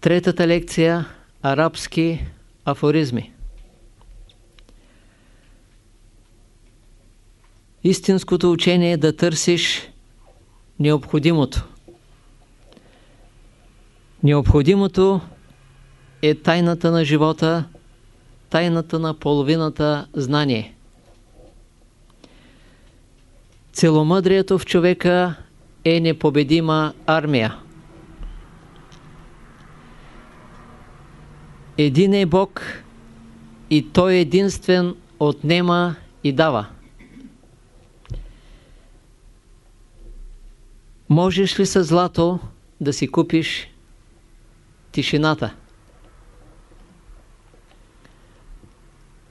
Третата лекция – арабски афоризми. Истинското учение е да търсиш необходимото. Необходимото е тайната на живота, тайната на половината знание. Целомъдрието в човека е непобедима армия. Един е Бог и Той единствен отнема и дава. Можеш ли с злато да си купиш тишината?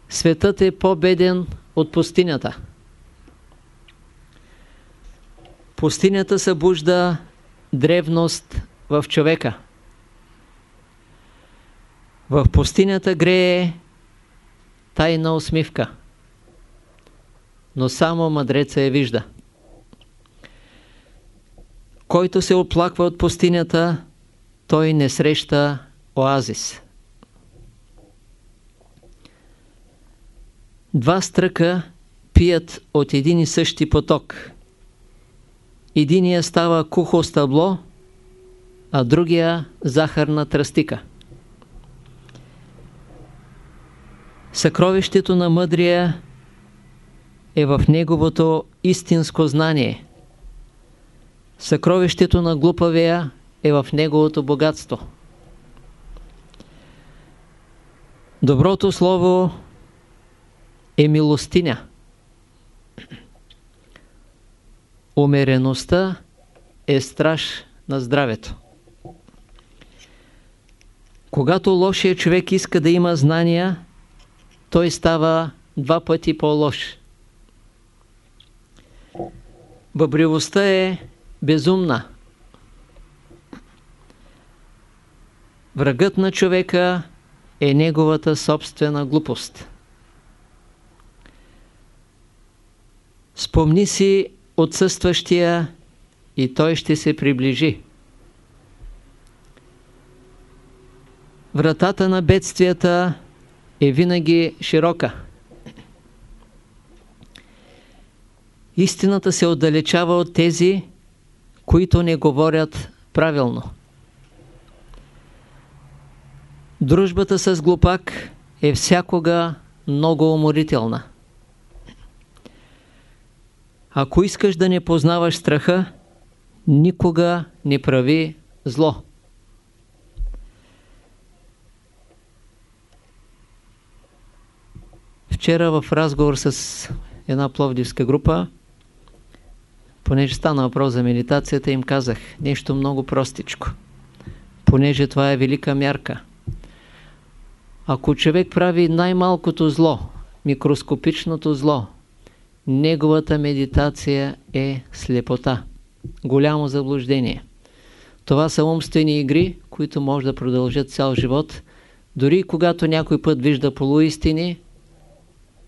Светът е по-беден от пустинята. Пустинята събужда древност в човека. В пустинята грее тайна усмивка, но само мъдреца я вижда. Който се оплаква от пустинята, той не среща оазис. Два стръка пият от един и същи поток. Единия става кухо стъбло, а другия захарна тръстика. Съкровището на мъдрия е в неговото истинско знание. Съкровището на глупавия е в неговото богатство. Доброто слово е милостиня. Умереността е страж на здравето. Когато лошия човек иска да има знания, той става два пъти по-лош. Бъбривостта е безумна. Врагът на човека е неговата собствена глупост. Спомни си отсъстващия и той ще се приближи. Вратата на бедствията е винаги широка. Истината се отдалечава от тези, които не говорят правилно. Дружбата с глупак е всякога много уморителна. Ако искаш да не познаваш страха, никога не прави зло. Вчера в разговор с една пловдивска група, понеже стана въпрос за медитацията, им казах нещо много простичко. Понеже това е велика мярка. Ако човек прави най-малкото зло, микроскопичното зло, неговата медитация е слепота. Голямо заблуждение. Това са умствени игри, които може да продължат цял живот. Дори когато някой път вижда полуистини,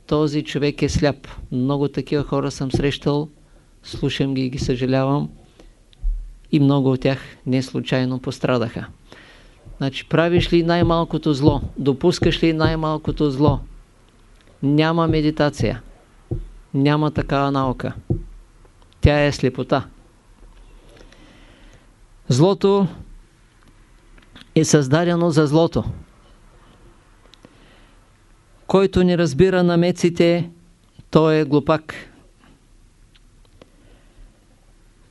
този човек е сляп. Много такива хора съм срещал, слушам ги и ги съжалявам и много от тях не случайно пострадаха. Значи, правиш ли най-малкото зло, допускаш ли най-малкото зло, няма медитация, няма такава наука. Тя е слепота. Злото е създадено за злото. Който не разбира намеците, той е глупак.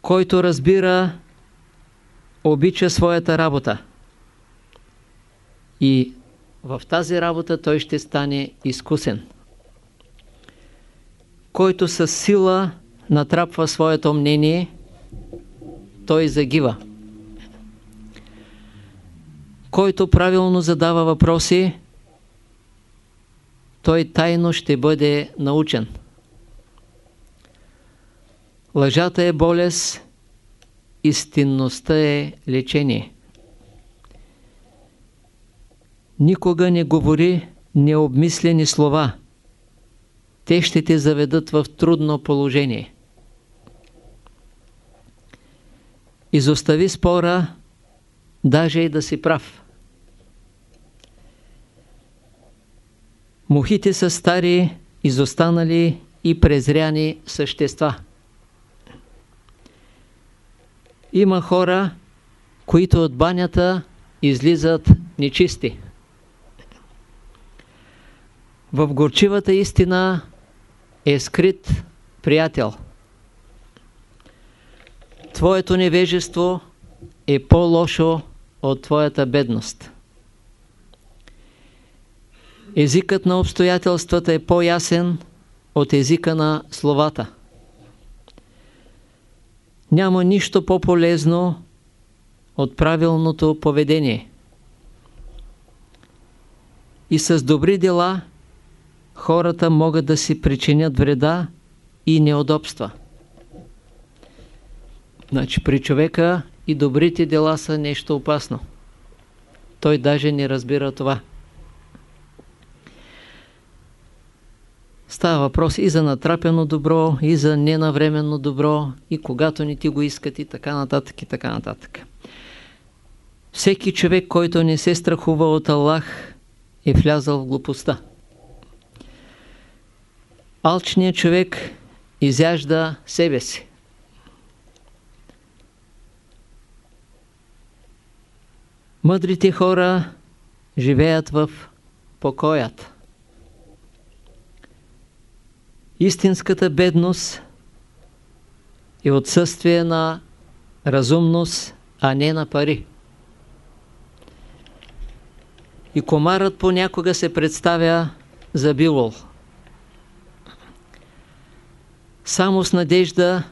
Който разбира, обича своята работа. И в тази работа той ще стане изкусен. Който с сила натрапва своето мнение, той загива. Който правилно задава въпроси, той тайно ще бъде научен. Лъжата е болест, истинността е лечение. Никога не говори необмислени слова. Те ще те заведат в трудно положение. Изостави спора, даже и да си прав. Мухите са стари, изостанали и презряни същества. Има хора, които от банята излизат нечисти. В горчивата истина е скрит приятел. Твоето невежество е по-лошо от твоята бедност. Езикът на обстоятелствата е по-ясен от езика на словата. Няма нищо по-полезно от правилното поведение. И с добри дела хората могат да си причинят вреда и неудобства. Значи при човека и добрите дела са нещо опасно. Той даже не разбира това. Става въпрос и за натрапено добро, и за ненавременно добро, и когато не ти го искат, и така нататък, и така нататък. Всеки човек, който не се страхува от Аллах, е влязал в глупостта. Алчният човек изяжда себе си. Мъдрите хора живеят в покоят. Истинската бедност е отсъствие на разумност, а не на пари. И комарът понякога се представя за билол. Само с надежда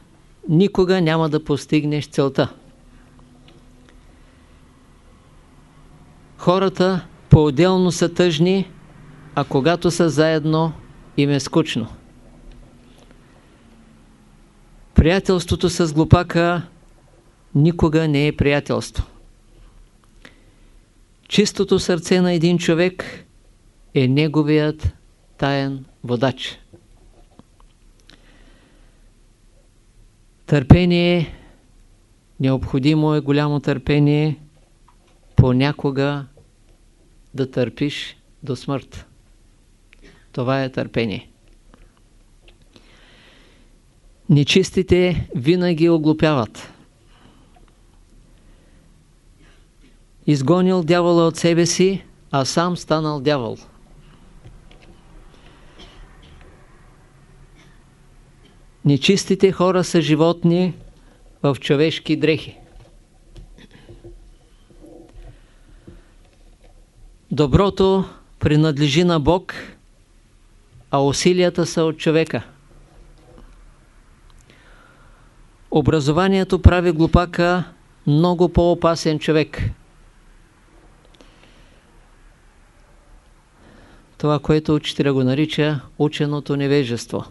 никога няма да постигнеш целта. Хората по-отделно са тъжни, а когато са заедно им е скучно. Приятелството с глупака никога не е приятелство. Чистото сърце на един човек е неговият таен водач. Търпение, необходимо е голямо търпение, понякога да търпиш до смърт. Това е търпение. Нечистите винаги оглупяват. Изгонил дявола от себе си, а сам станал дявол. Нечистите хора са животни в човешки дрехи. Доброто принадлежи на Бог, а усилията са от човека. Образованието прави глупака много по-опасен човек. Това, което учителя го нарича ученото невежество.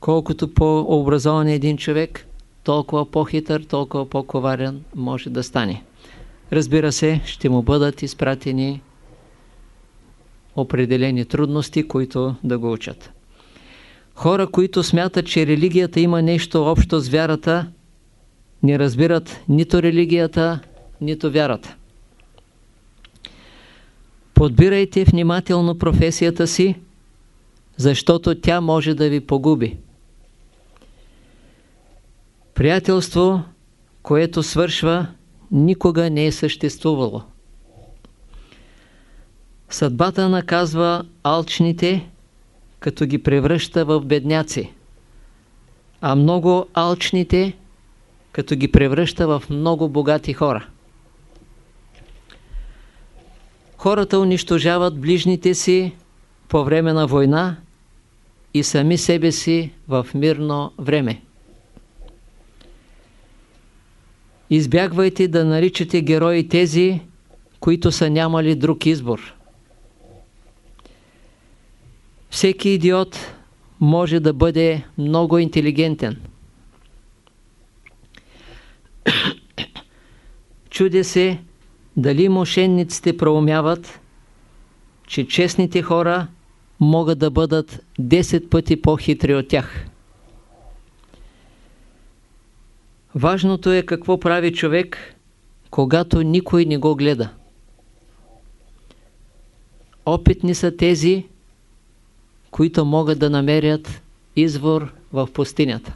Колкото по-образован е един човек, толкова по-хитър, толкова по-коварен може да стане. Разбира се, ще му бъдат изпратени определени трудности, които да го учат. Хора, които смятат, че религията има нещо общо с вярата, не разбират нито религията, нито вярата. Подбирайте внимателно професията си, защото тя може да ви погуби. Приятелство, което свършва, никога не е съществувало. Съдбата наказва алчните, като ги превръща в бедняци, а много алчните, като ги превръща в много богати хора. Хората унищожават ближните си по време на война и сами себе си в мирно време. Избягвайте да наричате герои тези, които са нямали друг избор. Всеки идиот може да бъде много интелигентен. Чудя се дали мошенниците проумяват, че честните хора могат да бъдат 10 пъти по-хитри от тях. Важното е какво прави човек, когато никой не го гледа. опитни са тези, които могат да намерят извор в пустинята.